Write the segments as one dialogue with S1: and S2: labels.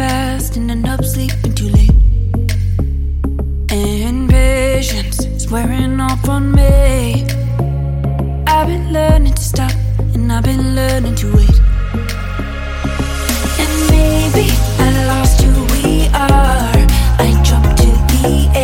S1: fast and end up sleeping too late. And patience is wearing off on me. I've been learning to stop and I've been learning to wait. And maybe I lost who we are. I jumped to the edge.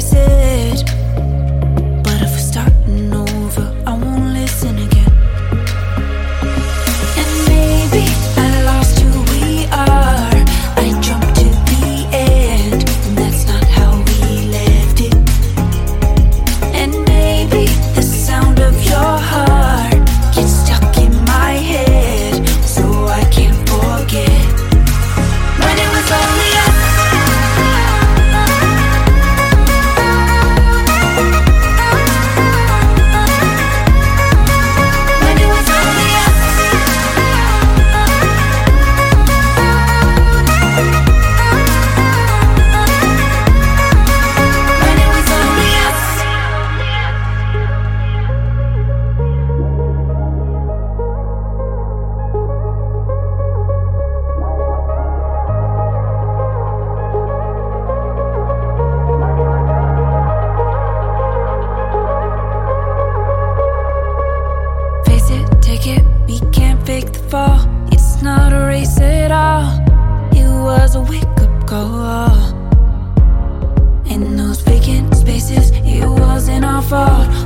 S1: focus it fall. It's not a race at all. It was a wake up call. In those vacant spaces, it wasn't our fault.